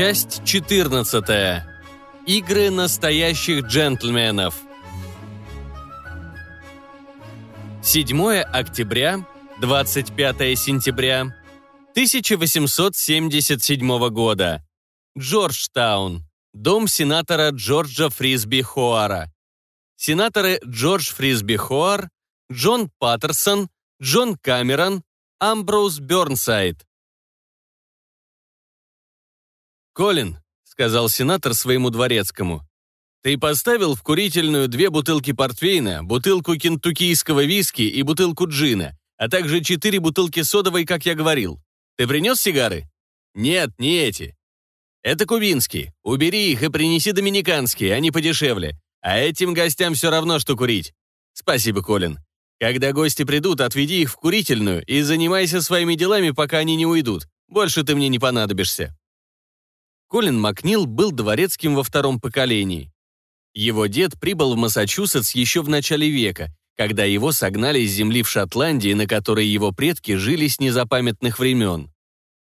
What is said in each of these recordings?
Часть 14. Игры настоящих джентльменов. 7 октября, 25 сентября 1877 года. Джорджтаун. Дом сенатора Джорджа Фрисби Хоара. Сенаторы Джордж Фрисби Хоар, Джон Паттерсон, Джон Камерон, Амброуз Бернсайд. «Колин», — сказал сенатор своему дворецкому, «ты поставил в курительную две бутылки портвейна, бутылку кентуккийского виски и бутылку джина, а также четыре бутылки содовой, как я говорил. Ты принес сигары?» «Нет, не эти. Это кубинские. Убери их и принеси доминиканские, они подешевле. А этим гостям все равно, что курить. Спасибо, Колин. Когда гости придут, отведи их в курительную и занимайся своими делами, пока они не уйдут. Больше ты мне не понадобишься. Колин Макнил был дворецким во втором поколении. Его дед прибыл в Массачусетс еще в начале века, когда его согнали с земли в Шотландии, на которой его предки жили с незапамятных времен.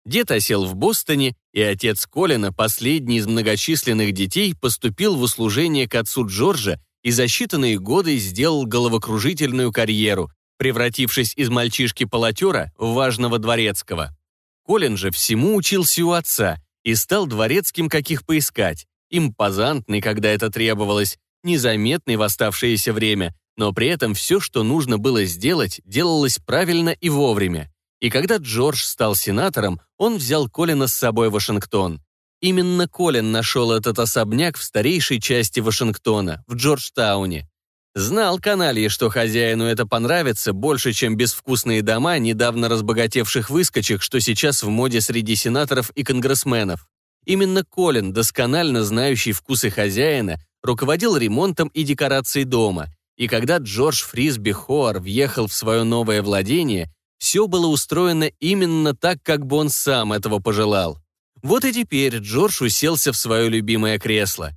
Дед осел в Бостоне, и отец Колина, последний из многочисленных детей, поступил в услужение к отцу Джорджа и за считанные годы сделал головокружительную карьеру, превратившись из мальчишки-полотера в важного дворецкого. Колин же всему учился у отца и стал дворецким, каких поискать, импозантный, когда это требовалось, незаметный в оставшееся время, но при этом все, что нужно было сделать, делалось правильно и вовремя. И когда Джордж стал сенатором, он взял Колина с собой в Вашингтон. Именно Колин нашел этот особняк в старейшей части Вашингтона, в Джорджтауне. Знал каналье, что хозяину это понравится больше, чем безвкусные дома недавно разбогатевших выскочек, что сейчас в моде среди сенаторов и конгрессменов. Именно Колин, досконально знающий вкусы хозяина, руководил ремонтом и декорацией дома, и когда Джордж Фрисби Хоар въехал в свое новое владение, все было устроено именно так, как бы он сам этого пожелал. Вот и теперь Джордж уселся в свое любимое кресло.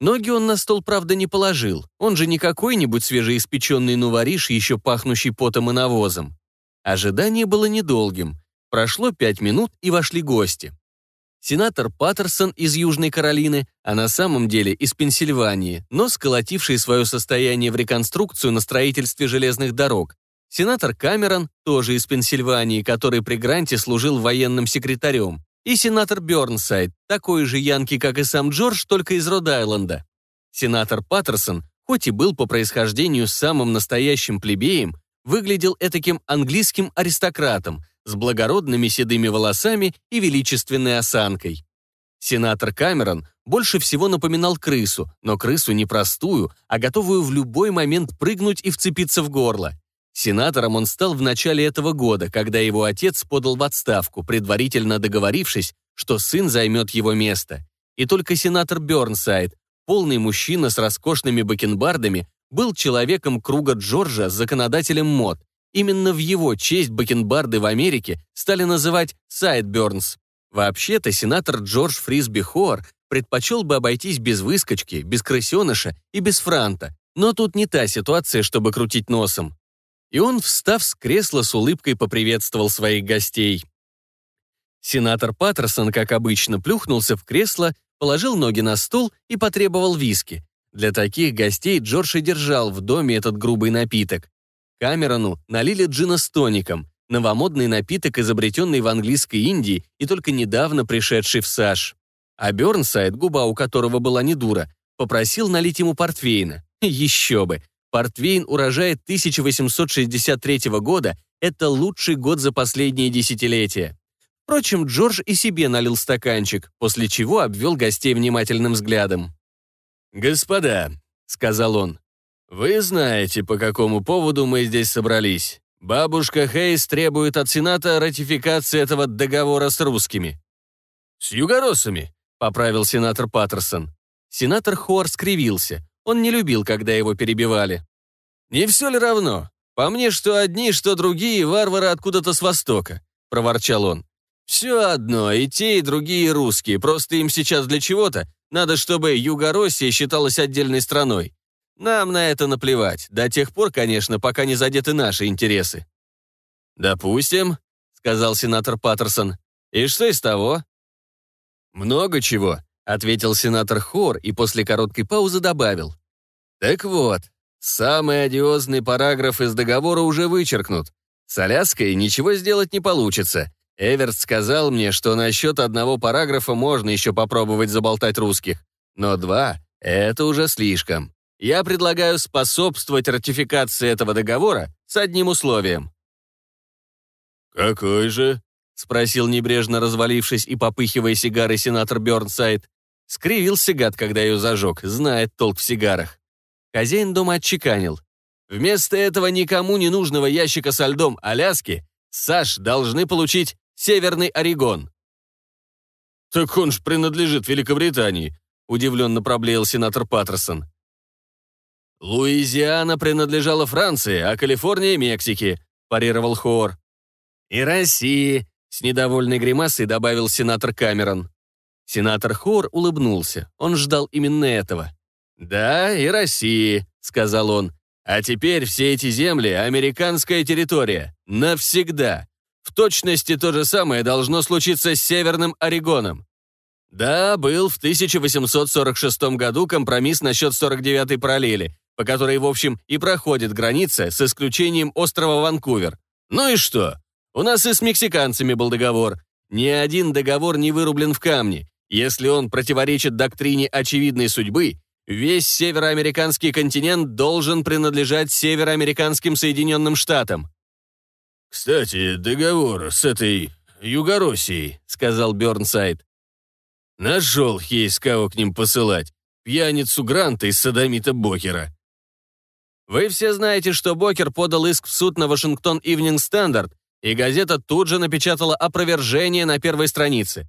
Ноги он на стол, правда, не положил. Он же не какой-нибудь свежеиспеченный нувориш, еще пахнущий потом и навозом. Ожидание было недолгим. Прошло пять минут, и вошли гости. Сенатор Паттерсон из Южной Каролины, а на самом деле из Пенсильвании, но сколотивший свое состояние в реконструкцию на строительстве железных дорог, сенатор Камерон, тоже из Пенсильвании, который при Гранте служил военным секретарем, и сенатор Бёрнсайд, такой же янки, как и сам Джордж, только из Род-Айленда. Сенатор Паттерсон, хоть и был по происхождению самым настоящим плебеем, выглядел этаким английским аристократом с благородными седыми волосами и величественной осанкой. Сенатор Камерон больше всего напоминал крысу, но крысу не простую, а готовую в любой момент прыгнуть и вцепиться в горло. Сенатором он стал в начале этого года, когда его отец подал в отставку, предварительно договорившись, что сын займет его место. И только сенатор Бёрнсайд, полный мужчина с роскошными бакенбардами, был человеком круга Джорджа, законодателем мод. Именно в его честь бакенбарды в Америке стали называть sideburns. Вообще-то сенатор Джордж Фрисби Хоар предпочел бы обойтись без выскочки, без крысеныша и без франта. Но тут не та ситуация, чтобы крутить носом и он, встав с кресла, с улыбкой поприветствовал своих гостей. Сенатор Паттерсон, как обычно, плюхнулся в кресло, положил ноги на стол и потребовал виски. Для таких гостей Джордж и держал в доме этот грубый напиток. Камерону налили джина с тоником, новомодный напиток, изобретенный в английской Индии и только недавно пришедший в САШ. А Бёрнсайд, губа у которого была не дура, попросил налить ему портвейна. Еще бы, Портвейн урожая 1863 года – это лучший год за последние десятилетия. Впрочем, Джордж и себе налил стаканчик, после чего обвел гостей внимательным взглядом. «Господа», — сказал он, — «вы знаете, по какому поводу мы здесь собрались. Бабушка Хейс требует от Сената ратификации этого договора с русскими». «С югороссами», — поправил сенатор Паттерсон. Сенатор Хор скривился. Он не любил, когда его перебивали. «Не все ли равно? По мне, что одни, что другие варвары откуда-то с востока», — проворчал он. «Все одно, и те, и другие русские, просто им сейчас для чего-то надо, чтобы Юго-Россия считалась отдельной страной. Нам на это наплевать, до тех пор, конечно, пока не задеты наши интересы». «Допустим», — сказал сенатор Паттерсон. «И что из того?» «Много чего», — ответил сенатор Хор и после короткой паузы добавил. «Так вот, самый одиозный параграф из договора уже вычеркнут. С Аляской ничего сделать не получится. Эверт сказал мне, что насчет одного параграфа можно еще попробовать заболтать русских. Но два — это уже слишком. Я предлагаю способствовать ратификации этого договора с одним условием». «Какой же?» — спросил небрежно развалившись и попыхивая сигарой сенатор Бёрнсайд. Скривился гад, когда ее зажег, знает толк в сигарах. Хозяин дома отчеканил. Вместо этого никому не нужного ящика со льдом Аляски Саш должны получить Северный Орегон. «Так он ж принадлежит Великобритании», — удивленно проблеял сенатор Паттерсон. «Луизиана принадлежала Франции, а Калифорния — Мексике», — парировал Хоор. «И России», — с недовольной гримасой добавил сенатор Камерон. Сенатор Хоор улыбнулся. Он ждал именно этого. «Да, и России», — сказал он. «А теперь все эти земли — американская территория. Навсегда. В точности то же самое должно случиться с Северным Орегоном. Да, был в 1846 году компромисс насчет 49-й параллели, по которой, в общем, и проходит граница, с исключением острова Ванкувер. Ну и что? У нас и с мексиканцами был договор. Ни один договор не вырублен в камне. Если он противоречит доктрине очевидной судьбы, весь североамериканский континент должен принадлежать североамериканским Соединенным Штатам. «Кстати, договор с этой Югороссией», — сказал Бёрнсайд. «Нашел Хейс, кого к ним посылать. Пьяницу Гранта из садомита Бокера». Вы все знаете, что Бокер подал иск в суд на Вашингтон Ивнинг Стандарт, и газета тут же напечатала опровержение на первой странице.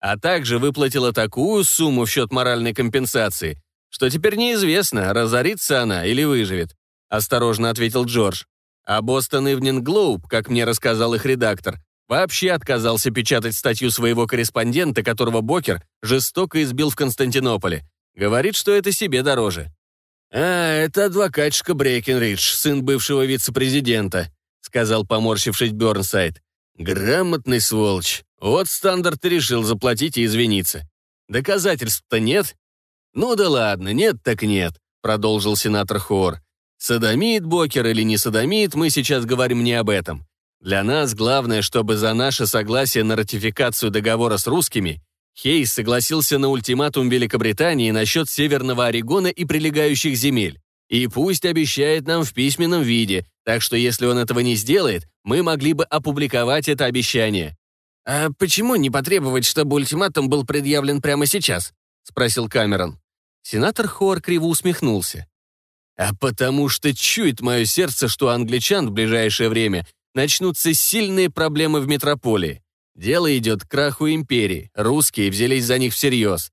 А также выплатила такую сумму в счет моральной компенсации, что теперь неизвестно, разорится она или выживет. Осторожно ответил Джордж. А Бостон Ивнинг Глоуб, как мне рассказал их редактор, вообще отказался печатать статью своего корреспондента, которого Бокер жестоко избил в Константинополе. Говорит, что это себе дороже. «А, это адвокатшка Брейкенридж, сын бывшего вице-президента», сказал, поморщившись Бёрнсайд. «Грамотный сволочь. Вот стандарт решил заплатить и извиниться. Доказательств-то нет?» «Ну да ладно, нет так нет», продолжил сенатор Хор. Садомит Бокер или не садомит, мы сейчас говорим не об этом. Для нас главное, чтобы за наше согласие на ратификацию договора с русскими Хейс согласился на ультиматум Великобритании насчет Северного Орегона и прилегающих земель. И пусть обещает нам в письменном виде, так что если он этого не сделает, мы могли бы опубликовать это обещание. «А почему не потребовать, чтобы ультиматум был предъявлен прямо сейчас?» — спросил Камерон. Сенатор Хор криво усмехнулся. А потому что чует мое сердце, что англичан в ближайшее время начнутся сильные проблемы в метрополии. Дело идет к краху империи, русские взялись за них всерьез.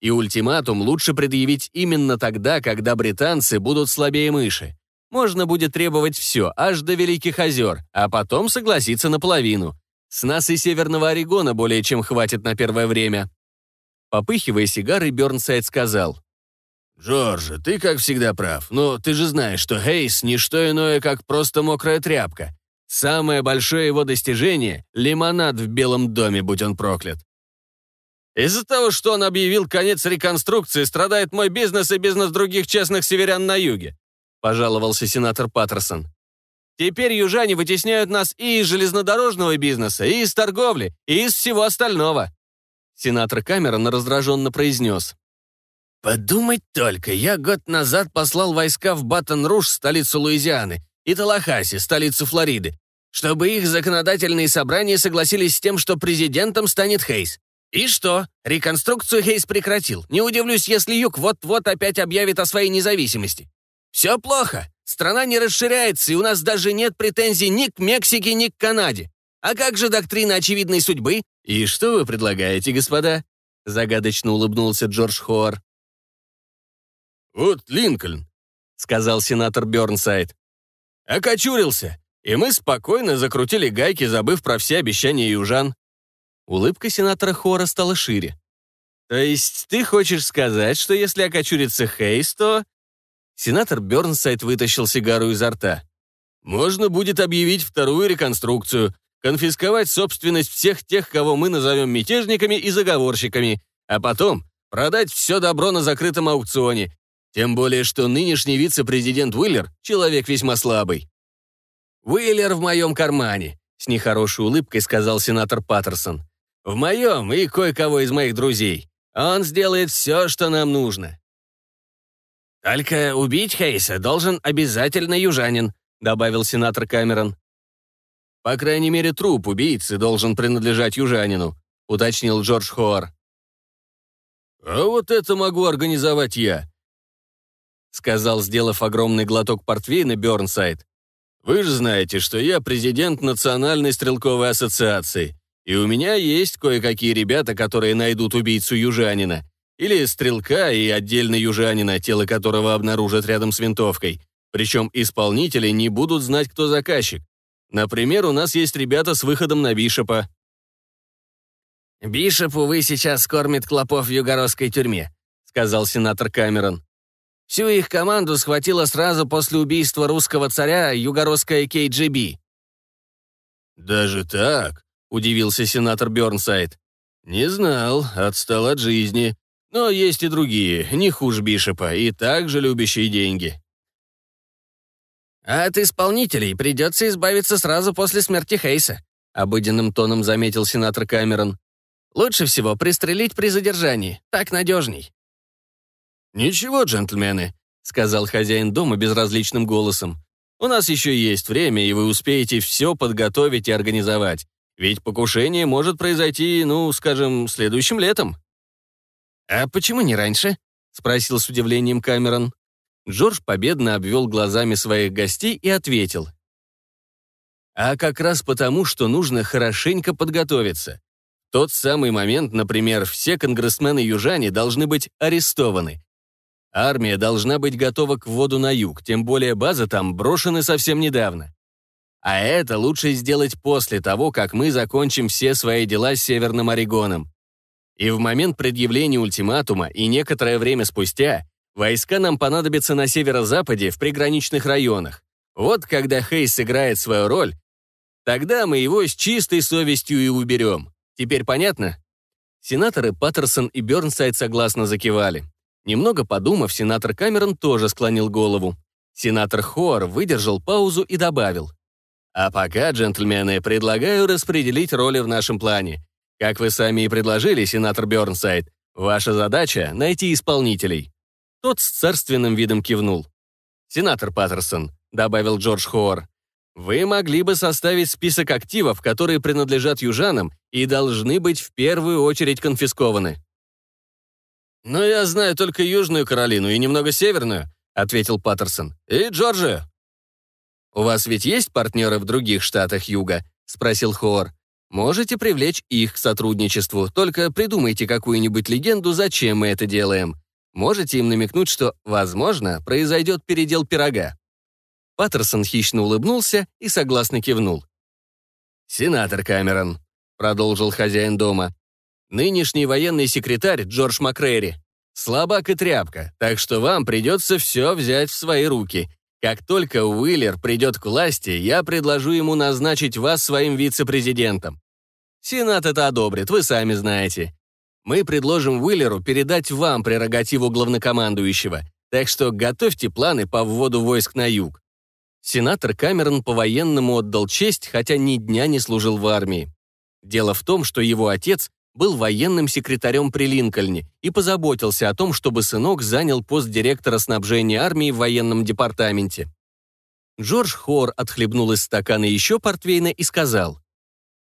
И ультиматум лучше предъявить именно тогда, когда британцы будут слабее мыши. Можно будет требовать все, аж до Великих озер, а потом согласиться наполовину. С нас и Северного Орегона более чем хватит на первое время. Попыхивая сигарой, Бёрнсайд сказал. «Джорджи, ты, как всегда, прав, но ты же знаешь, что Хейс — не что иное, как просто мокрая тряпка. Самое большое его достижение — лимонад в Белом доме, будь он проклят. Из-за того, что он объявил конец реконструкции, страдает мой бизнес и бизнес других честных северян на юге», — пожаловался сенатор Паттерсон. «Теперь южане вытесняют нас и из железнодорожного бизнеса, и из торговли, и из всего остального». Сенатор Камерон раздраженно произнес. Подумать только, я год назад послал войска в Баттон-Руш, столицу Луизианы, и Талахаси, столицу Флориды, чтобы их законодательные собрания согласились с тем, что президентом станет Хейс. И что? Реконструкцию Хейс прекратил. Не удивлюсь, если Юг вот-вот опять объявит о своей независимости. Все плохо. Страна не расширяется, и у нас даже нет претензий ни к Мексике, ни к Канаде. А как же доктрина очевидной судьбы? И что вы предлагаете, господа? Загадочно улыбнулся Джордж Хоар. «Вот Линкольн», — сказал сенатор Бёрнсайд. «Окочурился, и мы спокойно закрутили гайки, забыв про все обещания южан». Улыбка сенатора Хора стала шире. «То есть ты хочешь сказать, что если окочурится Хейс, то...» Сенатор Бёрнсайд вытащил сигару изо рта. «Можно будет объявить вторую реконструкцию, конфисковать собственность всех тех, кого мы назовем мятежниками и заговорщиками, а потом продать все добро на закрытом аукционе, тем более, что нынешний вице-президент Уиллер — человек весьма слабый. «Уиллер в моем кармане», — с нехорошей улыбкой сказал сенатор Паттерсон. «В моем и кое-кого из моих друзей. Он сделает все, что нам нужно». «Только убить Хейса должен обязательно южанин», — добавил сенатор Камерон. «По крайней мере, труп убийцы должен принадлежать южанину», — уточнил Джордж Хоар. «А вот это могу организовать я», — сказал, сделав огромный глоток портвейна Бёрнсайд. «Вы же знаете, что я президент Национальной стрелковой ассоциации, и у меня есть кое-какие ребята, которые найдут убийцу южанина. Или стрелка и отдельно южанина, тело которого обнаружат рядом с винтовкой. Причем исполнители не будут знать, кто заказчик. Например, у нас есть ребята с выходом на Бишопа». «Бишоп, увы, сейчас кормит клопов в югородской тюрьме», — сказал сенатор Камерон. Всю их команду схватила сразу после убийства русского царя югородская КГБ. «Даже так?» — удивился сенатор Бёрнсайд. «Не знал, отстал от жизни. Но есть и другие, не хуже Бишопа, и также любящие деньги». «А от исполнителей придется избавиться сразу после смерти Хейса», — обыденным тоном заметил сенатор Камерон. «Лучше всего пристрелить при задержании, так надежней». «Ничего, джентльмены», — сказал хозяин дома безразличным голосом. «У нас еще есть время, и вы успеете все подготовить и организовать. Ведь покушение может произойти, ну, скажем, следующим летом». «А почему не раньше?» — спросил с удивлением Камерон. Джордж победно обвел глазами своих гостей и ответил. «А как раз потому, что нужно хорошенько подготовиться. В тот самый момент, например, все конгрессмены-южане должны быть арестованы, Армия должна быть готова к вводу на юг, тем более базы там брошены совсем недавно. А это лучше сделать после того, как мы закончим все свои дела с Северным Орегоном. И в момент предъявления ультиматума и некоторое время спустя войска нам понадобятся на северо-западе в приграничных районах. Вот когда Хейс сыграет свою роль, тогда мы его с чистой совестью и уберем. Теперь понятно? Сенаторы Паттерсон и Бёрнсайд согласно закивали. Немного подумав, сенатор Камерон тоже склонил голову. Сенатор Хоар выдержал паузу и добавил. «А пока, джентльмены, предлагаю распределить роли в нашем плане. Как вы сами и предложили, сенатор Бёрнсайд, ваша задача — найти исполнителей». Тот с царственным видом кивнул. «Сенатор Паттерсон», — добавил Джордж Хоар, «вы могли бы составить список активов, которые принадлежат южанам и должны быть в первую очередь конфискованы». «Но я знаю только Южную Каролину и немного Северную», — ответил Паттерсон. «И Джорджию». «У вас ведь есть партнеры в других штатах Юга?» — спросил Хоор. «Можете привлечь их к сотрудничеству, только придумайте какую-нибудь легенду, зачем мы это делаем. Можете им намекнуть, что, возможно, произойдет передел пирога». Паттерсон хищно улыбнулся и согласно кивнул. «Сенатор Камерон», — продолжил хозяин дома, Нынешний военный секретарь Джордж Макрейри. Слабак и тряпка, так что вам придется все взять в свои руки. Как только Уиллер придет к власти, я предложу ему назначить вас своим вице-президентом. Сенат это одобрит, вы сами знаете. Мы предложим Уиллеру передать вам прерогативу главнокомандующего, так что готовьте планы по вводу войск на юг. Сенатор Камерон по-военному отдал честь, хотя ни дня не служил в армии. Дело в том, что его отец был военным секретарем при Линкольне и позаботился о том, чтобы сынок занял пост директора снабжения армии в военном департаменте. Джордж Хор отхлебнул из стакана еще портвейна и сказал,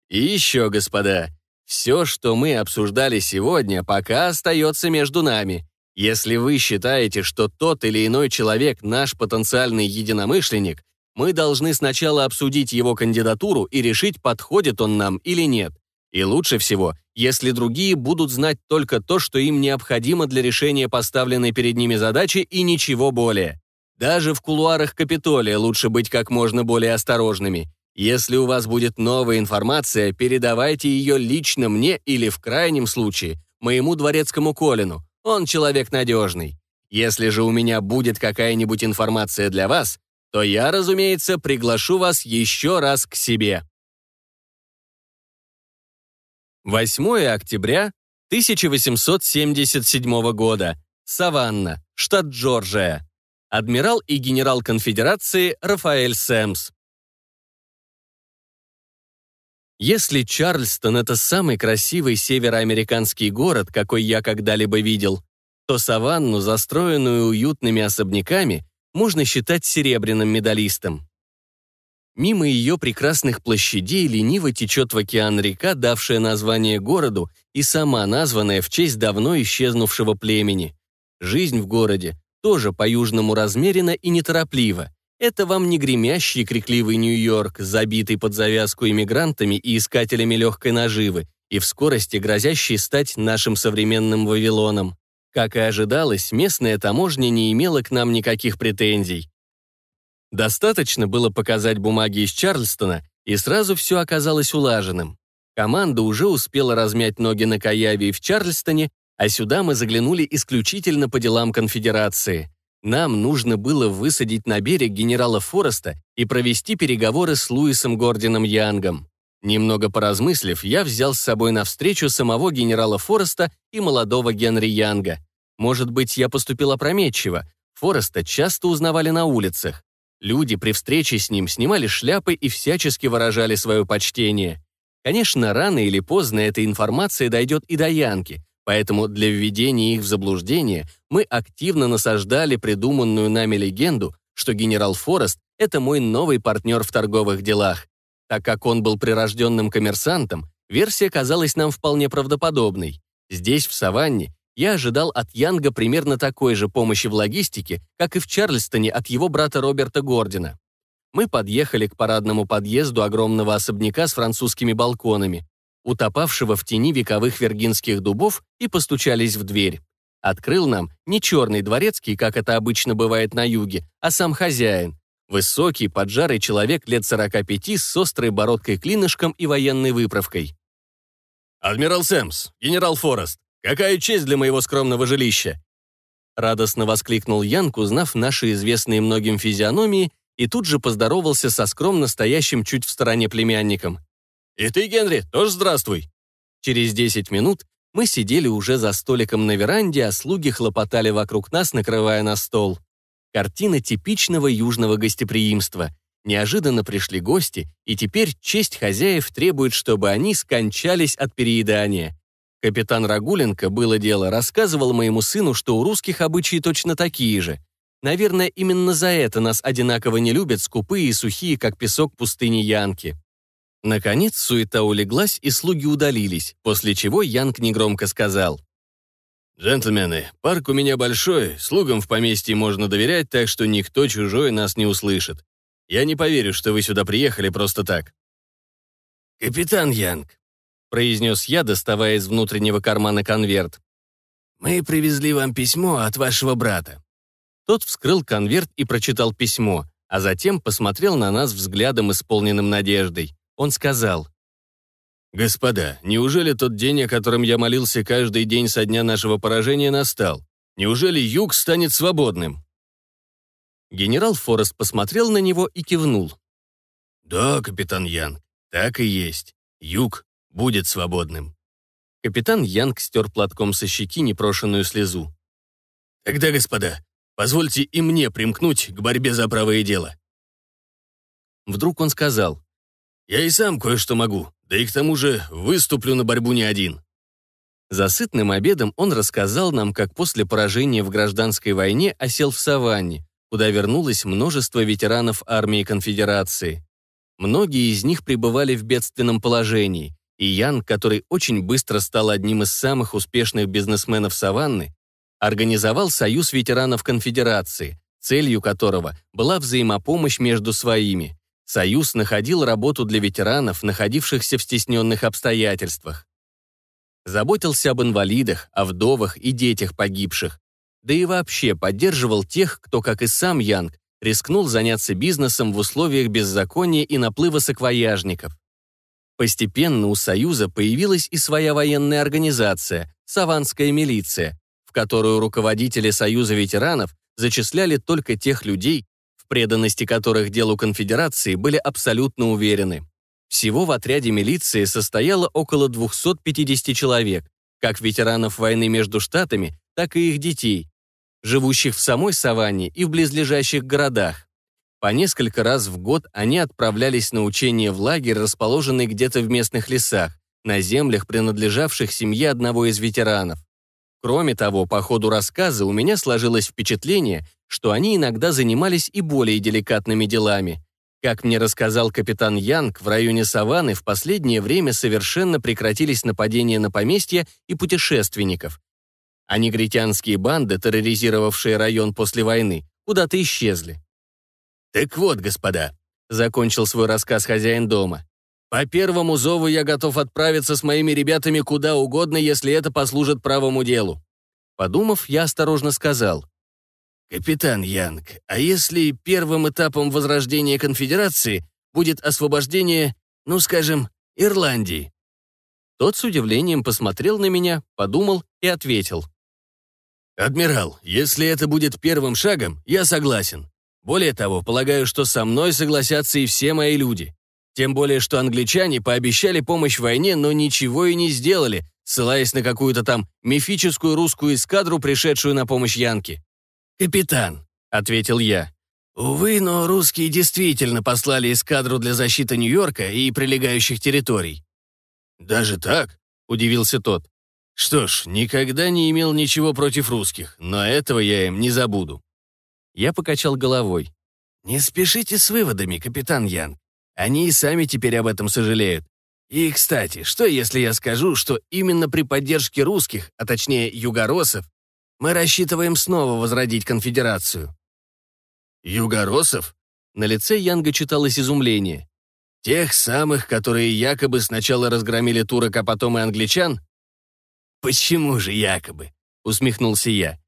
«И еще, господа, все, что мы обсуждали сегодня, пока остается между нами. Если вы считаете, что тот или иной человек наш потенциальный единомышленник, мы должны сначала обсудить его кандидатуру и решить, подходит он нам или нет. И лучше всего, если другие будут знать только то, что им необходимо для решения поставленной перед ними задачи и ничего более. Даже в кулуарах Капитолия лучше быть как можно более осторожными. Если у вас будет новая информация, передавайте ее лично мне или, в крайнем случае, моему дворецкому Колину. Он человек надежный. Если же у меня будет какая-нибудь информация для вас, то я, разумеется, приглашу вас еще раз к себе. 8 октября 1877 года. Саванна, штат Джорджия. Адмирал и генерал конфедерации Рафаэль Сэмс. Если Чарльстон — это самый красивый североамериканский город, какой я когда-либо видел, то саванну, застроенную уютными особняками, можно считать серебряным медалистом. Мимо ее прекрасных площадей лениво течет в океан река, давшая название городу и сама названная в честь давно исчезнувшего племени. Жизнь в городе тоже по-южному размерена и нетороплива. Это вам не гремящий крикливый Нью-Йорк, забитый под завязку иммигрантами и искателями легкой наживы, и в скорости грозящий стать нашим современным Вавилоном. Как и ожидалось, местная таможня не имела к нам никаких претензий. Достаточно было показать бумаги из Чарльстона, и сразу все оказалось улаженным. Команда уже успела размять ноги на Каяве и в Чарльстоне, а сюда мы заглянули исключительно по делам конфедерации. Нам нужно было высадить на берег генерала Фореста и провести переговоры с Луисом Гордином Янгом. Немного поразмыслив, я взял с собой навстречу самого генерала Фореста и молодого Генри Янга. Может быть, я поступил опрометчиво. Фореста часто узнавали на улицах. Люди при встрече с ним снимали шляпы и всячески выражали свое почтение. Конечно, рано или поздно эта информация дойдет и до Янки, поэтому для введения их в заблуждение мы активно насаждали придуманную нами легенду, что генерал Форест — это мой новый партнер в торговых делах. Так как он был прирожденным коммерсантом, версия казалась нам вполне правдоподобной. Здесь, в Саванне, я ожидал от Янга примерно такой же помощи в логистике, как и в Чарльстоне от его брата Роберта Гордина. Мы подъехали к парадному подъезду огромного особняка с французскими балконами, утопавшего в тени вековых вергинских дубов, и постучались в дверь. Открыл нам не черный дворецкий, как это обычно бывает на юге, а сам хозяин. Высокий, поджарый человек лет 45 с острой бородкой-клинышком и военной выправкой. «Адмирал Сэмс, генерал Форест, Какая честь для моего скромного жилища!» Радостно воскликнул Янг, узнав наши известные многим физиономии, и тут же поздоровался со скромно стоящим чуть в стороне племянником. «И ты, Генри, тоже здравствуй!» Через 10 минут мы сидели уже за столиком на веранде, а слуги хлопотали вокруг нас, накрывая на стол. Картина типичного южного гостеприимства. Неожиданно пришли гости, и теперь честь хозяев требует, чтобы они скончались от переедания. Капитан Рагуленко, было дело, рассказывал моему сыну, что у русских обычаи точно такие же. Наверное, именно за это нас одинаково не любят скупые и сухие, как песок пустыни Янки. Наконец суета улеглась, и слуги удалились, после чего Янг негромко сказал. «Джентльмены, парк у меня большой, слугам в поместье можно доверять, так что никто чужой нас не услышит. Я не поверю, что вы сюда приехали просто так». «Капитан Янг, произнес я, доставая из внутреннего кармана конверт. «Мы привезли вам письмо от вашего брата». Тот вскрыл конверт и прочитал письмо, а затем посмотрел на нас взглядом, исполненным надеждой. Он сказал, «Господа, неужели тот день, о котором я молился каждый день со дня нашего поражения, настал? Неужели юг станет свободным?» Генерал Форест посмотрел на него и кивнул. «Да, капитан Ян, так и есть. Юг будет свободным». Капитан Янг стер платком со щеки непрошенную слезу. «Тогда, господа, позвольте и мне примкнуть к борьбе за правое дело». Вдруг он сказал. «Я и сам кое-что могу, да и к тому же выступлю на борьбу не один». За сытным обедом он рассказал нам, как после поражения в гражданской войне осел в саванне, куда вернулось множество ветеранов армии конфедерации. Многие из них пребывали в бедственном положении, и Ян, который очень быстро стал одним из самых успешных бизнесменов Саванны, организовал Союз ветеранов Конфедерации, целью которого была взаимопомощь между своими. Союз находил работу для ветеранов, находившихся в стесненных обстоятельствах. Заботился об инвалидах, о вдовах и детях погибших. Да и вообще поддерживал тех, кто, как и сам Янг, рискнул заняться бизнесом в условиях беззакония и наплыва саквояжников. Постепенно у Союза появилась и своя военная организация – Саванская милиция, в которую руководители Союза ветеранов зачисляли только тех людей, в преданности которых делу конфедерации были абсолютно уверены. Всего в отряде милиции состояло около 250 человек. как ветеранов войны между штатами, так и их детей, живущих в самой саванне и в близлежащих городах. По несколько раз в год они отправлялись на учения в лагерь, расположенный где-то в местных лесах, на землях, принадлежавших семье одного из ветеранов. Кроме того, по ходу рассказа у меня сложилось впечатление, что они иногда занимались и более деликатными делами. Как мне рассказал капитан Янг, в районе Саванны в последнее время совершенно прекратились нападения на поместья и путешественников. А негритянские банды, терроризировавшие район после войны, куда-то исчезли. «Так вот, господа», — закончил свой рассказ хозяин дома, «по первому зову я готов отправиться с моими ребятами куда угодно, если это послужит правому делу». Подумав, я осторожно сказал. «Капитан Янг, а если первым этапом возрождения конфедерации будет освобождение, ну, скажем, Ирландии?» Тот с удивлением посмотрел на меня, подумал и ответил. «Адмирал, если это будет первым шагом, я согласен. Более того, полагаю, что со мной согласятся и все мои люди. Тем более, что англичане пообещали помощь в войне, но ничего и не сделали, ссылаясь на какую-то там мифическую русскую эскадру, пришедшую на помощь Янке. «Капитан», — ответил я, — «увы, но русские действительно послали эскадру для защиты Нью-Йорка и прилегающих территорий». «Даже так?» — удивился тот. «Что ж, никогда не имел ничего против русских, но этого я им не забуду». Я покачал головой. «Не спешите с выводами, капитан Ян. Они и сами теперь об этом сожалеют. И, кстати, что если я скажу, что именно при поддержке русских, а точнее югоросов, мы рассчитываем снова возродить конфедерацию?» «Югоросов?» На лице Янга читалось изумление. «Тех самых, которые якобы сначала разгромили турок, а потом и англичан?» «Почему же якобы?» — усмехнулся я.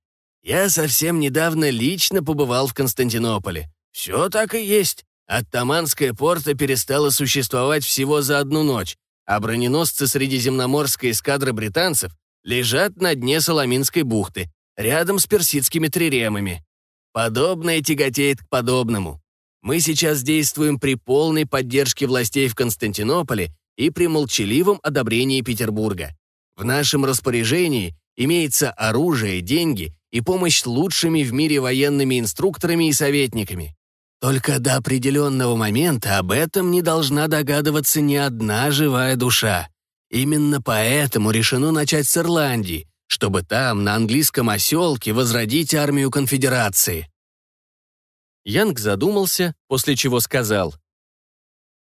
Я совсем недавно лично побывал в Константинополе. Все так и есть. Оттаманская порта перестала существовать всего за одну ночь, а броненосцы средиземноморской эскадры британцев лежат на дне Соломинской бухты, рядом с персидскими триремами. Подобное тяготеет к подобному. Мы сейчас действуем при полной поддержке властей в Константинополе и при молчаливом одобрении Петербурга. В нашем распоряжении имеется оружие, деньги и помощь лучшими в мире военными инструкторами и советниками. Только до определенного момента об этом не должна догадываться ни одна живая душа. Именно поэтому решено начать с Ирландии, чтобы там, на английском оселке, возродить армию конфедерации. Янг задумался, после чего сказал.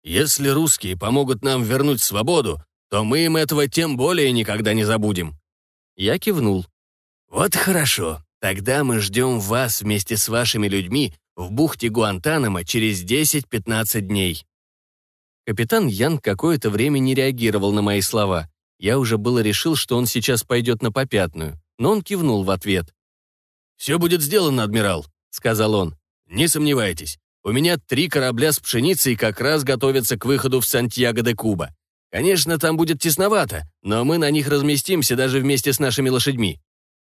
«Если русские помогут нам вернуть свободу, то мы им этого тем более никогда не забудем». Я кивнул. «Вот хорошо. Тогда мы ждем вас вместе с вашими людьми в бухте Гуантанамо через 10-15 дней». Капитан Ян какое-то время не реагировал на мои слова. Я уже было решил, что он сейчас пойдет на попятную, но он кивнул в ответ. «Все будет сделано, адмирал», — сказал он. «Не сомневайтесь, у меня три корабля с пшеницей как раз готовятся к выходу в Сантьяго-де-Куба. Конечно, там будет тесновато, но мы на них разместимся даже вместе с нашими лошадьми.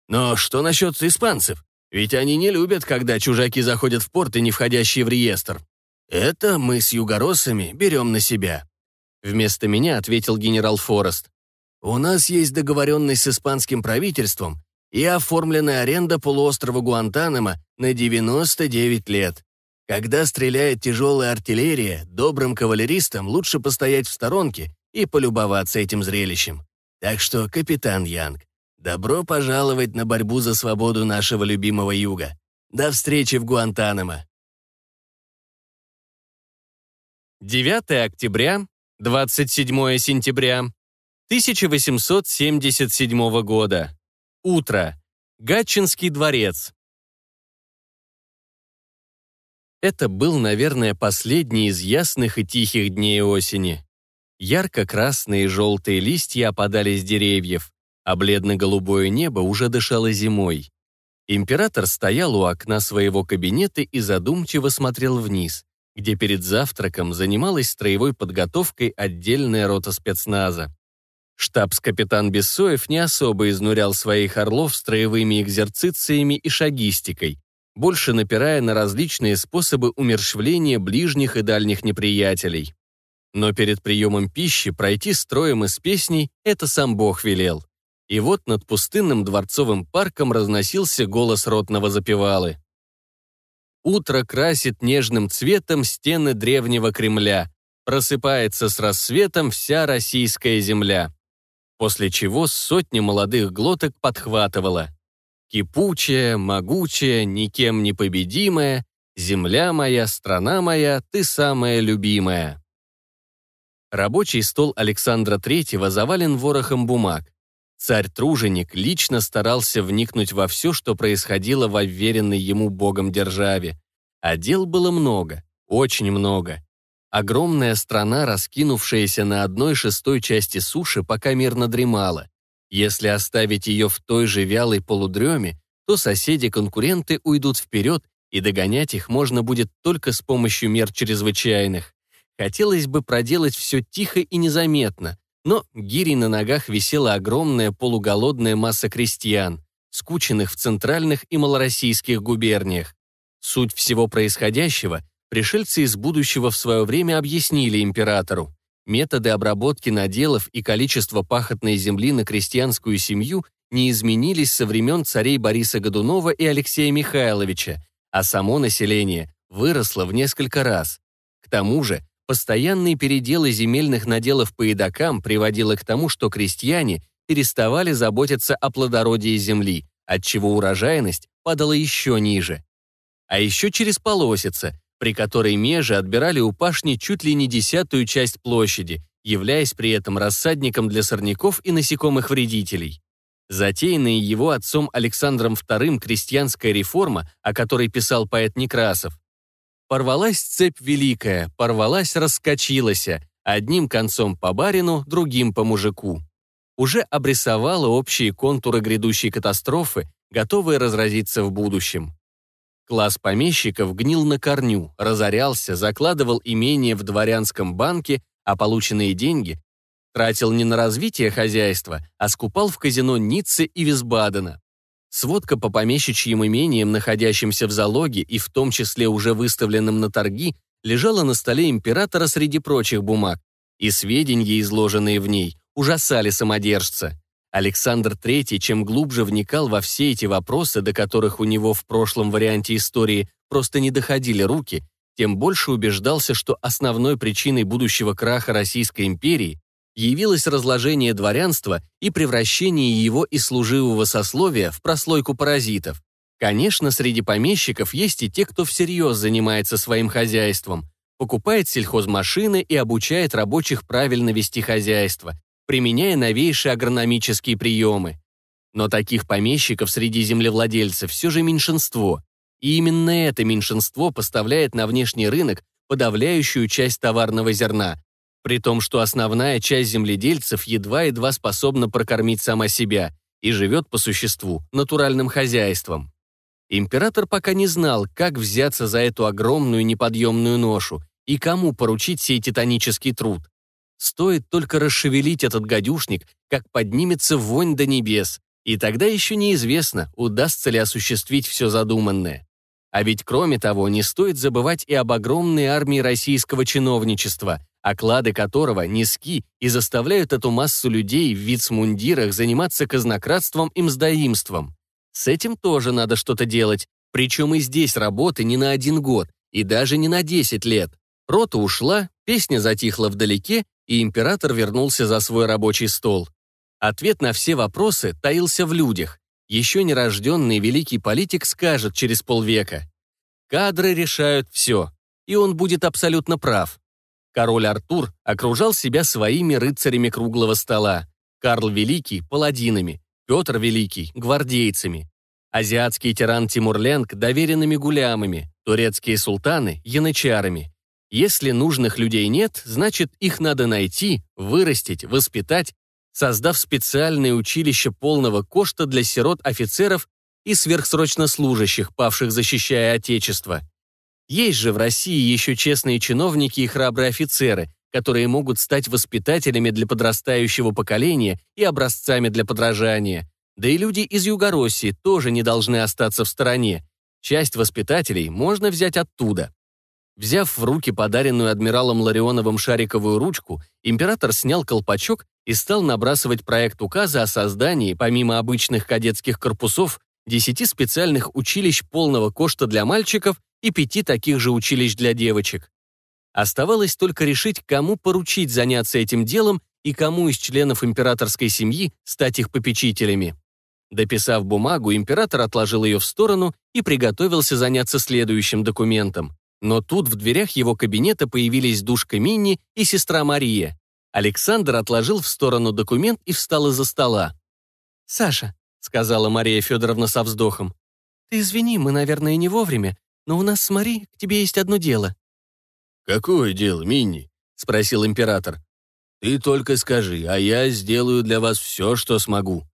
Но что насчет испанцев? Ведь они не любят, когда чужаки заходят в порт и не входящие в реестр. Это мы с югоросами берем на себя. Вместо меня ответил генерал Форест. У нас есть договоренность с испанским правительством и оформленная аренда полуострова Гуантанамо на 99 лет. Когда стреляет тяжелая артиллерия, добрым кавалеристам лучше постоять в сторонке и полюбоваться этим зрелищем. Так что, капитан Янг, Добро пожаловать на борьбу за свободу нашего любимого юга. До встречи в Гуантанамо. 9 октября, 27 сентября 1877 года. Утро. Гатчинский дворец. Это был, наверное, последний из ясных и тихих дней осени. Ярко-красные и желтые листья опадали с деревьев а бледно-голубое небо уже дышало зимой. Император стоял у окна своего кабинета и задумчиво смотрел вниз, где перед завтраком занималась строевой подготовкой отдельная рота спецназа. Штабс-капитан Бессоев не особо изнурял своих орлов строевыми экзерцициями и шагистикой, больше напирая на различные способы умерщвления ближних и дальних неприятелей. Но перед приемом пищи пройти строем из песней это сам Бог велел. И вот над пустынным дворцовым парком разносился голос ротного запевалы. Утро красит нежным цветом стены древнего Кремля. Просыпается с рассветом вся российская земля. После чего сотни молодых глоток подхватывала. Кипучая, могучая, никем не победимая, земля моя, страна моя, ты самая любимая. Рабочий стол Александра Третьего завален ворохом бумаг. Царь-труженик лично старался вникнуть во все, что происходило в уверенной ему богом державе. А дел было много, очень много. Огромная страна, раскинувшаяся на одной шестой части суши, пока мирно дремала. Если оставить ее в той же вялой полудреме, то соседи-конкуренты уйдут вперед, и догонять их можно будет только с помощью мер чрезвычайных. Хотелось бы проделать все тихо и незаметно, но гирей на ногах висела огромная полуголодная масса крестьян, скученных в центральных и малороссийских губерниях. Суть всего происходящего пришельцы из будущего в свое время объяснили императору. Методы обработки наделов и количество пахотной земли на крестьянскую семью не изменились со времен царей Бориса Годунова и Алексея Михайловича, а само население выросло в несколько раз. К тому же Постоянные переделы земельных наделов по едокам приводило к тому, что крестьяне переставали заботиться о плодородии земли, отчего урожайность падала еще ниже. А еще через полосица, при которой межи отбирали у пашни чуть ли не десятую часть площади, являясь при этом рассадником для сорняков и насекомых-вредителей. Затеянная его отцом Александром II крестьянская реформа, о которой писал поэт Некрасов, Порвалась цепь великая, порвалась, раскочилась, одним концом по барину, другим по мужику. Уже обрисовала общие контуры грядущей катастрофы, готовые разразиться в будущем. Класс помещиков гнил на корню, разорялся, закладывал имение в дворянском банке, а полученные деньги тратил не на развитие хозяйства, а скупал в казино Ниццы и Висбадена. Сводка по помещичьим имениям, находящимся в залоге и в том числе уже выставленным на торги, лежала на столе императора среди прочих бумаг, и сведения, изложенные в ней, ужасали самодержца. Александр III, чем глубже вникал во все эти вопросы, до которых у него в прошлом варианте истории просто не доходили руки, тем больше убеждался, что основной причиной будущего краха Российской империи явилось разложение дворянства и превращение его из служивого сословия в прослойку паразитов. Конечно, среди помещиков есть и те, кто всерьез занимается своим хозяйством, покупает сельхозмашины и обучает рабочих правильно вести хозяйство, применяя новейшие агрономические приемы. Но таких помещиков среди землевладельцев все же меньшинство. И именно это меньшинство поставляет на внешний рынок подавляющую часть товарного зерна, при том, что основная часть земледельцев едва-едва способна прокормить сама себя и живет по существу натуральным хозяйством. Император пока не знал, как взяться за эту огромную неподъемную ношу и кому поручить сей титанический труд. Стоит только расшевелить этот гадюшник, как поднимется вонь до небес, и тогда еще неизвестно, удастся ли осуществить все задуманное. А ведь кроме того, не стоит забывать и об огромной армии российского чиновничества, оклады которого низки и заставляют эту массу людей в вицмундирах заниматься казнократством и мздоимством. С этим тоже надо что-то делать, причем и здесь работы не на один год, и даже не на 10 лет. Рота ушла, песня затихла вдалеке, и император вернулся за свой рабочий стол. Ответ на все вопросы таился в людях. Еще нерожденный великий политик скажет через полвека. Кадры решают все, и он будет абсолютно прав. Король Артур окружал себя своими рыцарями круглого стола, Карл Великий – паладинами, Петр Великий – гвардейцами, азиатский тиран Тимурленг – доверенными гулямами, турецкие султаны – янычарами. Если нужных людей нет, значит, их надо найти, вырастить, воспитать, создав специальное училище полного кошта для сирот-офицеров и сверхсрочно служащих, павших защищая Отечество. Есть же в России еще честные чиновники и храбрые офицеры, которые могут стать воспитателями для подрастающего поколения и образцами для подражания. Да и люди из Югороссии тоже не должны остаться в стороне. Часть воспитателей можно взять оттуда. Взяв в руки подаренную адмиралом Ларионовым шариковую ручку, император снял колпачок и стал набрасывать проект указа о создании, помимо обычных кадетских корпусов, 10 специальных училищ полного кошта для мальчиков и пяти таких же училищ для девочек. Оставалось только решить, кому поручить заняться этим делом и кому из членов императорской семьи стать их попечителями. Дописав бумагу, император отложил ее в сторону и приготовился заняться следующим документом. Но тут в дверях его кабинета появились душка Минни и сестра Мария. Александр отложил в сторону документ и встал из-за стола. «Саша», — сказала Мария Федоровна со вздохом, «ты извини, мы, наверное, не вовремя, но у нас с Мари к тебе есть одно дело». «Какое дело, Минни?» — спросил император. «Ты только скажи, а я сделаю для вас все, что смогу».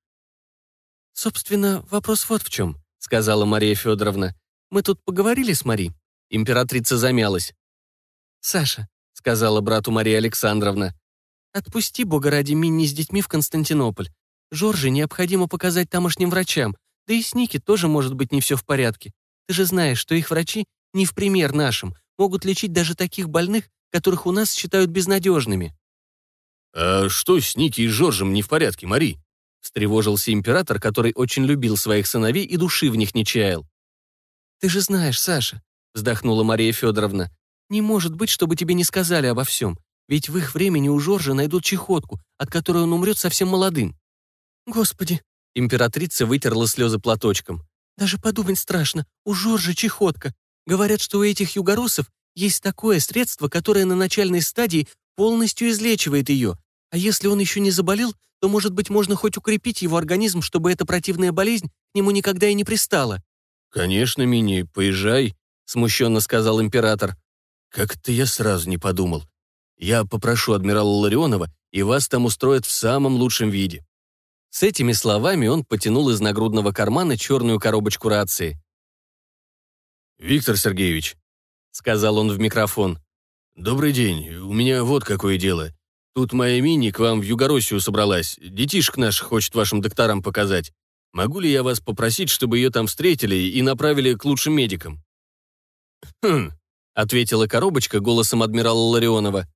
«Собственно, вопрос вот в чем», — сказала Мария Федоровна. «Мы тут поговорили с Мари». Императрица замялась. «Саша», — сказала брату Мария Александровна, «отпусти, бога ради, Минни с детьми в Константинополь. Жорже необходимо показать тамошним врачам, да и с Ники тоже может быть не все в порядке. Ты же знаешь, что их врачи, не в пример нашим, могут лечить даже таких больных, которых у нас считают безнадежными». «А что с Ники и Жоржем не в порядке, Мари?» встревожился император, который очень любил своих сыновей и души в них не чаял. «Ты же знаешь, Саша», — вздохнула Мария Федоровна, «не может быть, чтобы тебе не сказали обо всем, ведь в их времени у Жоржа найдут чехотку, от которой он умрет совсем молодым». «Господи!» — императрица вытерла слезы платочком. «Даже подумать страшно, у Жоржа чехотка. Говорят, что у этих югоросов есть такое средство, которое на начальной стадии полностью излечивает ее, а если он еще не заболел, то, может быть, можно хоть укрепить его организм, чтобы эта противная болезнь к нему никогда и не пристала». «Конечно, Мини, поезжай», — смущенно сказал император. «Как-то я сразу не подумал. Я попрошу адмирала Ларионова, и вас там устроят в самом лучшем виде». С этими словами он потянул из нагрудного кармана черную коробочку рации. «Виктор Сергеевич», — сказал он в микрофон, — «добрый день, у меня вот какое дело. Тут моя Мини к вам в Югороссию собралась. Детишек наш хочет вашим докторам показать. Могу ли я вас попросить, чтобы ее там встретили и направили к лучшим медикам?» «Хм», — ответила коробочка голосом адмирала Ларионова.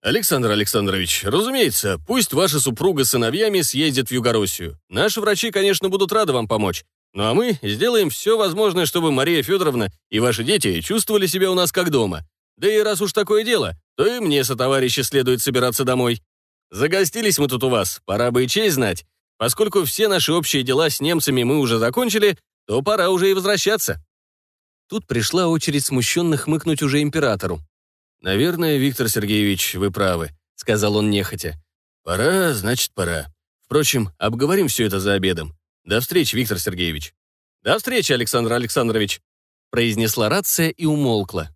«Александр Александрович, разумеется, пусть ваша супруга с сыновьями съездит в Югороссию. Наши врачи, конечно, будут рады вам помочь. Ну а мы сделаем все возможное, чтобы Мария Федоровна и ваши дети чувствовали себя у нас как дома. Да и раз уж такое дело, то и мне со товарищи следует собираться домой. Загостились мы тут у вас, пора бы и честь знать. Поскольку все наши общие дела с немцами мы уже закончили, то пора уже и возвращаться». Тут пришла очередь смущенно хмыкнуть уже императору. «Наверное, Виктор Сергеевич, вы правы», — сказал он нехотя. «Пора, значит, пора. Впрочем, обговорим все это за обедом. До встречи, Виктор Сергеевич». «До встречи, Александр Александрович», — произнесла рация и умолкла.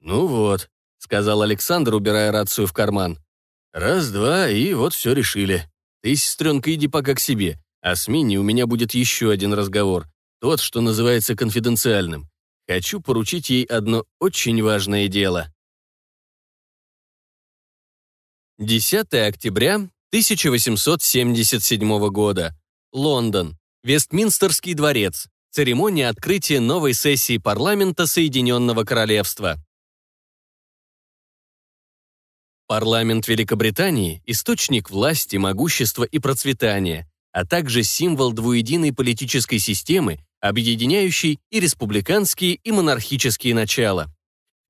«Ну вот», — сказал Александр, убирая рацию в карман. «Раз-два, и вот все решили. Ты, сестренка, иди пока к себе, а с Мини у меня будет еще один разговор, тот, что называется конфиденциальным. Хочу поручить ей одно очень важное дело». 10 октября 1877 года. Лондон. Вестминстерский дворец. Церемония открытия новой сессии парламента Соединенного Королевства. Парламент Великобритании – источник власти, могущества и процветания, а также символ двуединой политической системы, объединяющей и республиканские, и монархические начала.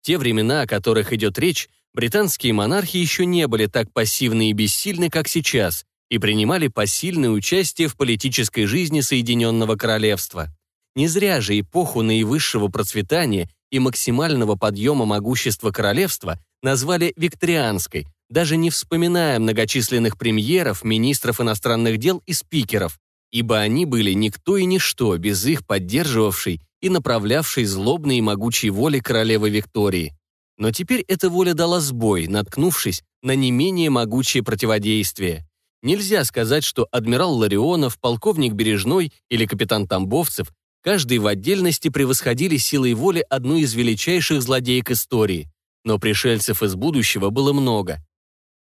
Те времена, о которых идет речь, британские монархи еще не были так пассивны и бессильны, как сейчас, и принимали посильное участие в политической жизни Соединенного Королевства. Не зря же эпоху наивысшего процветания и максимального подъема могущества королевства назвали викторианской, даже не вспоминая многочисленных премьеров, министров иностранных дел и спикеров, ибо они были никто и ничто без их поддерживавшей и направлявшей злобной и могучей воли королевы Виктории. Но теперь эта воля дала сбой, наткнувшись на не менее могучее противодействие. Нельзя сказать, что адмирал Ларионов, полковник Бережной или капитан Тамбовцев каждый в отдельности превосходили силой воли одну из величайших злодеек истории но пришельцев из будущего было много.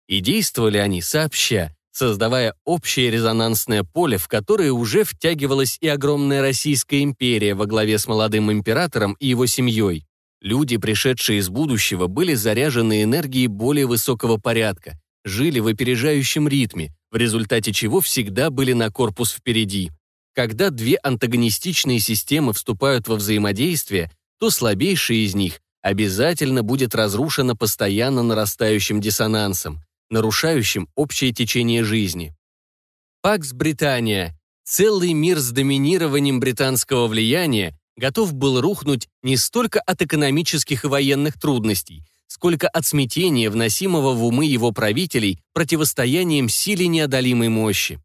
И действовали они сообща, создавая общее резонансное поле, в которое уже втягивалась и огромная Российская империя во главе с молодым императором и его семьей. Люди, пришедшие из будущего, были заряжены энергией более высокого порядка, жили в опережающем ритме, в результате чего всегда были на корпус впереди. Когда две антагонистичные системы вступают во взаимодействие, то слабейшая из них обязательно будет разрушена постоянно нарастающим диссонансом, нарушающим общее течение жизни. Пакс Британия, целый мир с доминированием британского влияния, готов был рухнуть не столько от экономических и военных трудностей, сколько от смятения, вносимого в умы его правителей противостоянием силе неодолимой мощи.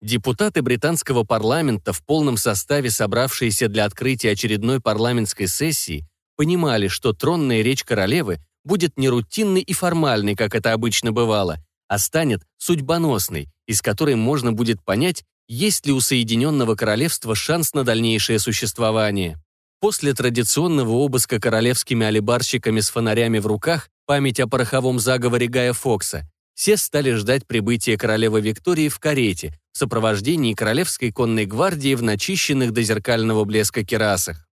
Депутаты британского парламента, в полном составе собравшиеся для открытия очередной парламентской сессии, понимали, что тронная речь королевы будет не рутинной и формальной, как это обычно бывало, а станет судьбоносной, из которой можно будет понять, есть ли у Соединенного Королевства шанс на дальнейшее существование. После традиционного обыска королевскими алибарщиками с фонарями в руках память о пороховом заговоре Гая Фокса, все стали ждать прибытия королевы Виктории в карете в сопровождении королевской конной гвардии в начищенных до зеркального блеска керасах.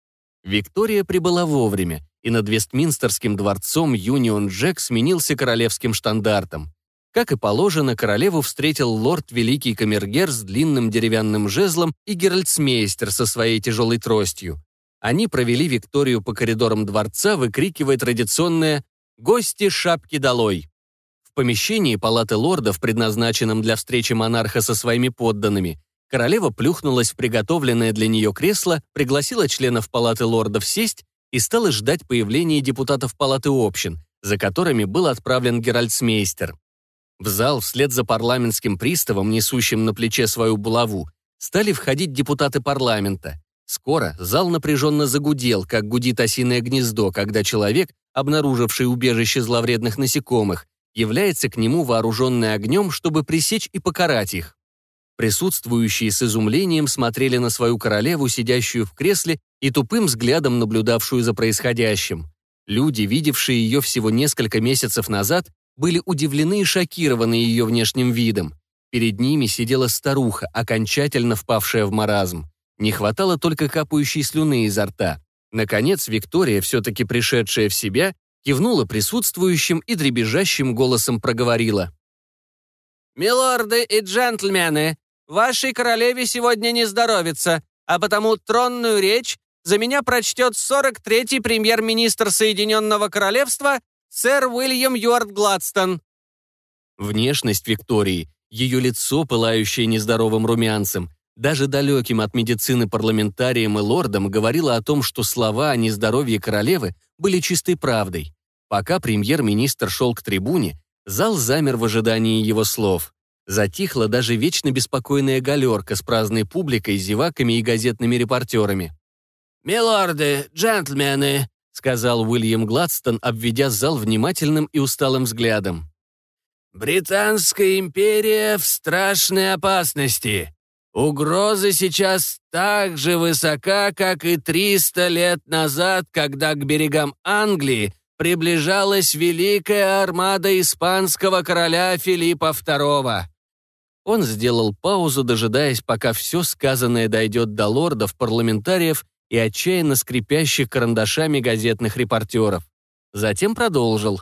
Виктория прибыла вовремя, и над Вестминстерским дворцом Юнион Джек сменился королевским штандартом. Как и положено, королеву встретил лорд Великий Камергер с длинным деревянным жезлом и геральтсмейстер со своей тяжелой тростью. Они провели Викторию по коридорам дворца, выкрикивая традиционное «Гости шапки долой!». В помещении палаты лордов, предназначенном для встречи монарха со своими подданными, королева плюхнулась в приготовленное для нее кресло, пригласила членов палаты лордов сесть и стала ждать появления депутатов палаты общин, за которыми был отправлен геральтсмейстер. В зал вслед за парламентским приставом, несущим на плече свою булаву, стали входить депутаты парламента. Скоро зал напряженно загудел, как гудит осиное гнездо, когда человек, обнаруживший убежище зловредных насекомых, является к нему вооруженный огнем, чтобы пресечь и покарать их. Присутствующие с изумлением смотрели на свою королеву, сидящую в кресле и тупым взглядом наблюдавшую за происходящим. Люди, видевшие ее всего несколько месяцев назад, были удивлены и шокированы ее внешним видом. Перед ними сидела старуха, окончательно впавшая в маразм. Не хватало только капающей слюны изо рта. Наконец, Виктория, все-таки пришедшая в себя, кивнула присутствующим и дребезжащим голосом проговорила. «Милорды и джентльмены, вашей королеве сегодня не здоровится, а потому тронную речь за меня прочтет 43-й премьер-министр Соединенного Королевства сэр Уильям Юарт Гладстон». Внешность Виктории, ее лицо, пылающее нездоровым румянцем, даже далеким от медицины парламентариям и лордам говорило о том, что слова о нездоровье королевы были чистой правдой. Пока премьер-министр шел к трибуне, зал замер в ожидании его слов. Затихла даже вечно беспокойная галерка с праздной публикой, зеваками и газетными репортерами. «Милорды, джентльмены, — сказал Уильям Гладстон, обведя зал внимательным и усталым взглядом. «Британская империя в страшной опасности. Угроза сейчас так же высока, как и 300 лет назад, когда к берегам Англии приближалась великая армада испанского короля Филиппа II». Он сделал паузу, дожидаясь, пока все сказанное дойдет до лордов, парламентариев и отчаянно скрипящих карандашами газетных репортеров. Затем продолжил.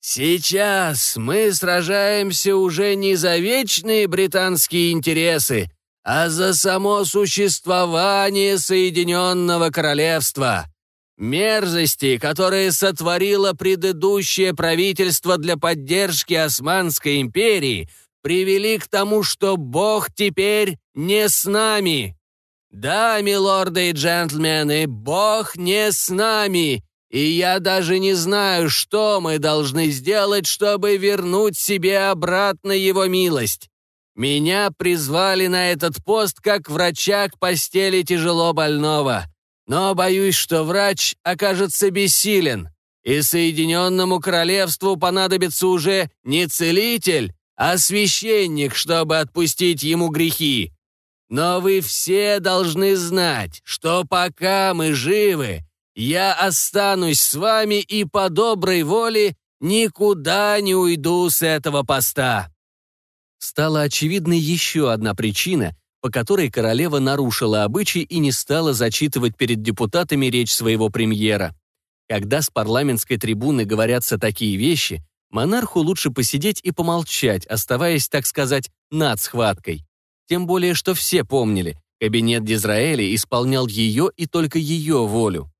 «Сейчас мы сражаемся уже не за вечные британские интересы, а за само существование Соединенного Королевства. Мерзости, которые сотворило предыдущее правительство для поддержки Османской империи, привели к тому, что Бог теперь не с нами. «Да, милорды и джентльмены, Бог не с нами, и я даже не знаю, что мы должны сделать, чтобы вернуть себе обратно его милость. Меня призвали на этот пост как врача к постели тяжело больного, но боюсь, что врач окажется бессилен, и Соединенному Королевству понадобится уже не целитель, а священник, чтобы отпустить ему грехи. Но вы все должны знать, что пока мы живы, я останусь с вами и по доброй воле никуда не уйду с этого поста». Стала очевидной еще одна причина, по которой королева нарушила обычай и не стала зачитывать перед депутатами речь своего премьера. Когда с парламентской трибуны говорятся такие вещи, монарху лучше посидеть и помолчать, оставаясь, так сказать, над схваткой. Тем более, что все помнили, кабинет Дизраэля исполнял ее и только ее волю.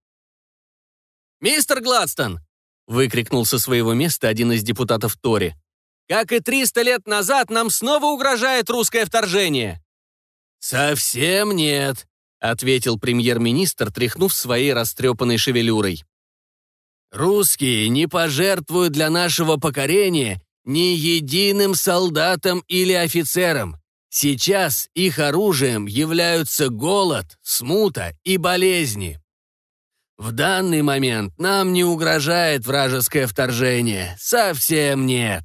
«Мистер Гладстон!» — выкрикнул со своего места один из депутатов Тори. «Как и 300 лет назад, нам снова угрожает русское вторжение!» «Совсем нет», — ответил премьер-министр, тряхнув своей растрепанной шевелюрой. «Русские не пожертвуют для нашего покорения ни единым солдатом или офицером. Сейчас их оружием являются голод, смута и болезни. В данный момент нам не угрожает вражеское вторжение, совсем нет.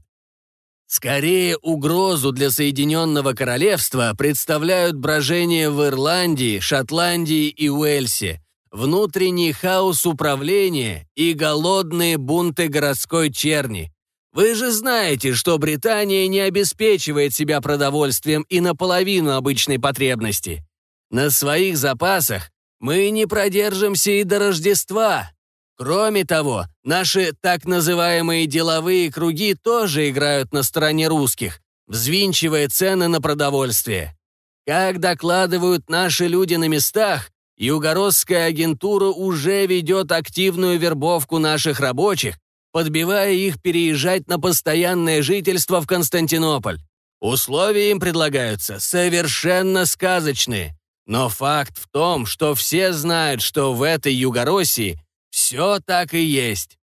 Скорее, угрозу для Соединенного Королевства представляют брожения в Ирландии, Шотландии и Уэльсе, внутренний хаос управления и голодные бунты городской черни. Вы же знаете, что Британия не обеспечивает себя продовольствием и наполовину обычной потребности. На своих запасах мы не продержимся и до Рождества. Кроме того, наши так называемые деловые круги тоже играют на стороне русских, взвинчивая цены на продовольствие. Как докладывают наши люди на местах, Югородская агентура уже ведет активную вербовку наших рабочих, подбивая их переезжать на постоянное жительство в Константинополь. Условия им предлагаются совершенно сказочные. Но факт в том, что все знают, что в этой Югороссии все так и есть.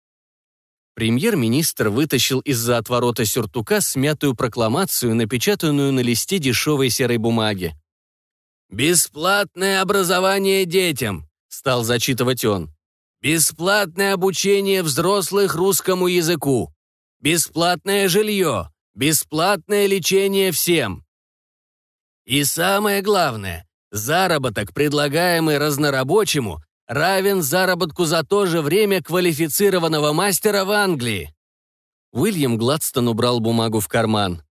Премьер-министр вытащил из-за отворота сюртука смятую прокламацию, напечатанную на листе дешевой серой бумаги. «Бесплатное образование детям», — стал зачитывать он. Бесплатное обучение взрослых русскому языку. Бесплатное жилье. Бесплатное лечение всем. И самое главное, заработок, предлагаемый разнорабочему, равен заработку за то же время квалифицированного мастера в Англии. Уильям Гладстон убрал бумагу в карман.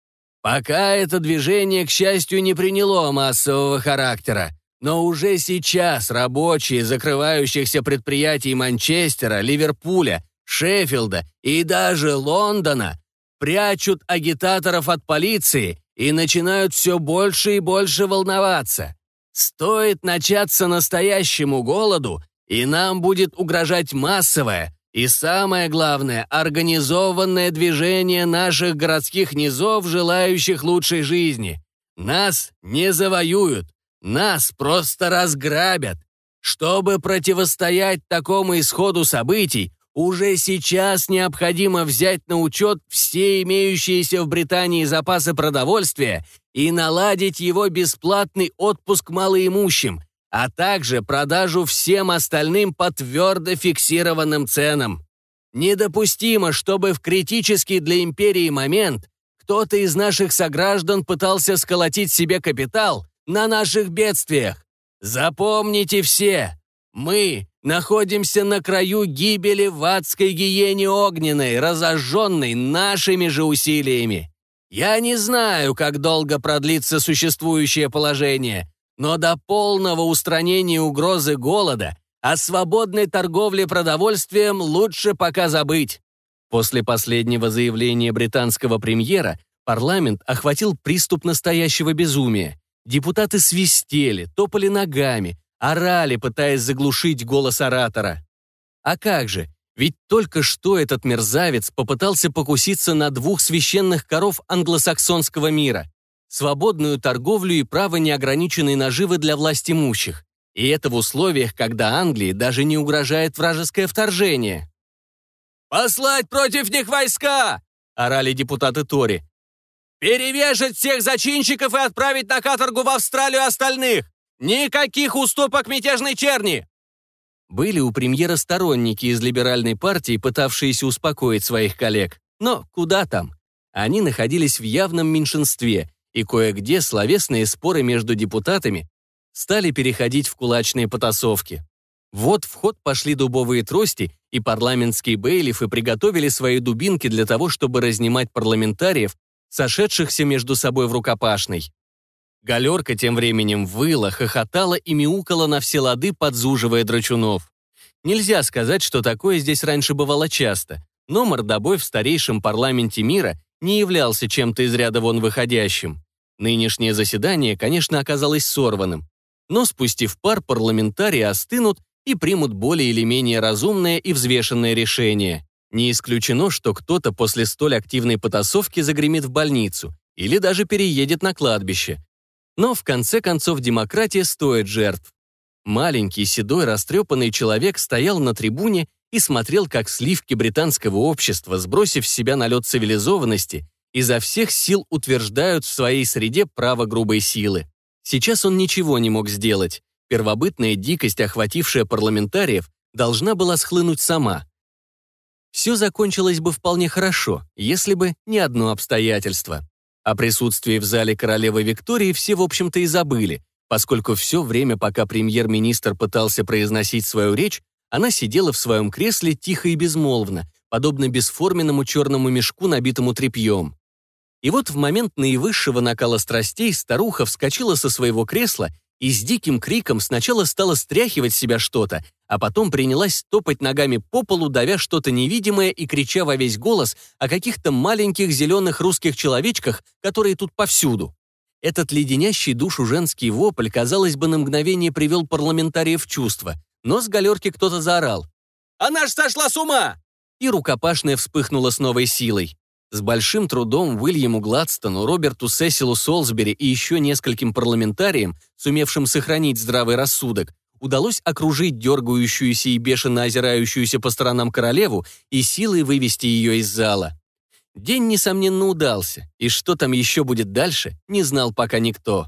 Пока это движение, к счастью, не приняло массового характера, но уже сейчас рабочие закрывающихся предприятий Манчестера, Ливерпуля, Шеффилда и даже Лондона прячут агитаторов от полиции и начинают все больше и больше волноваться. Стоит начаться настоящему голоду, и нам будет угрожать массовое и, самое главное, организованное движение наших городских низов, желающих лучшей жизни. Нас не завоюют, нас просто разграбят. Чтобы противостоять такому исходу событий, уже сейчас необходимо взять на учет все имеющиеся в Британии запасы продовольствия и наладить его бесплатный отпуск малоимущим, а также продажу всем остальным по твердо фиксированным ценам. Недопустимо, чтобы в критический для империи момент кто-то из наших сограждан пытался сколотить себе капитал – на наших бедствиях. Запомните все, мы находимся на краю гибели в адской гиене огненной, разожженной нашими же усилиями. Я не знаю, как долго продлится существующее положение, но до полного устранения угрозы голода о свободной торговле продовольствием лучше пока забыть. После последнего заявления британского премьера парламент охватил приступ настоящего безумия. Депутаты свистели, топали ногами, орали, пытаясь заглушить голос оратора. А как же, ведь только что этот мерзавец попытался покуситься на двух священных коров англосаксонского мира, свободную торговлю и право неограниченной наживы для власть имущих. И это в условиях, когда Англии даже не угрожает вражеское вторжение. «Послать против них войска!» – орали депутаты Тори. Перевешать всех зачинщиков и отправить на каторгу в Австралию остальных! Никаких уступок мятежной черни!» Были у премьера сторонники из либеральной партии, пытавшиеся успокоить своих коллег. Но куда там? Они находились в явном меньшинстве, и кое-где словесные споры между депутатами стали переходить в кулачные потасовки. Вот в ход пошли дубовые трости, и парламентские бейлифы приготовили свои дубинки для того, чтобы разнимать парламентариев сошедшихся между собой в рукопашной. Галерка тем временем выла, хохотала и мяукала на все лады, подзуживая драчунов. Нельзя сказать, что такое здесь раньше бывало часто, Но мордобой в старейшем парламенте мира не являлся чем-то из ряда вон выходящим. Нынешнее заседание, конечно, оказалось сорванным. Но спустив пар, парламентарии остынут и примут более или менее разумное и взвешенное решение. Не исключено, что кто-то после столь активной потасовки загремит в больницу или даже переедет на кладбище. Но в конце концов демократия стоит жертв. Маленький, седой, растрепанный человек стоял на трибуне и смотрел, как сливки британского общества, сбросив с себя налет цивилизованности, изо всех сил утверждают в своей среде право грубой силы. Сейчас он ничего не мог сделать. Первобытная дикость, охватившая парламентариев, должна была схлынуть сама. Все закончилось бы вполне хорошо, если бы не одно обстоятельство. О присутствии в зале королевы Виктории все, в общем-то, и забыли, поскольку все время, пока премьер-министр пытался произносить свою речь, она сидела в своем кресле тихо и безмолвно, подобно бесформенному черному мешку, набитому тряпьем. И вот в момент наивысшего накала страстей старуха вскочила со своего кресла и с диким криком сначала стала стряхивать себя что-то, а потом принялась топать ногами по полу, давя что-то невидимое и крича во весь голос о каких-то маленьких зеленых русских человечках, которые тут повсюду. Этот леденящий душу женский вопль, казалось бы, на мгновение привел парламентариев в чувство, но с галерки кто-то заорал. «Она ж сошла с ума!» И рукопашная вспыхнула с новой силой. С большим трудом Уильяму Гладстону, Роберту Сесилу Солсбери и еще нескольким парламентариям, сумевшим сохранить здравый рассудок, удалось окружить дергающуюся и бешено озирающуюся по сторонам королеву и силой вывести ее из зала. День, несомненно, удался, и что там еще будет дальше, не знал пока никто.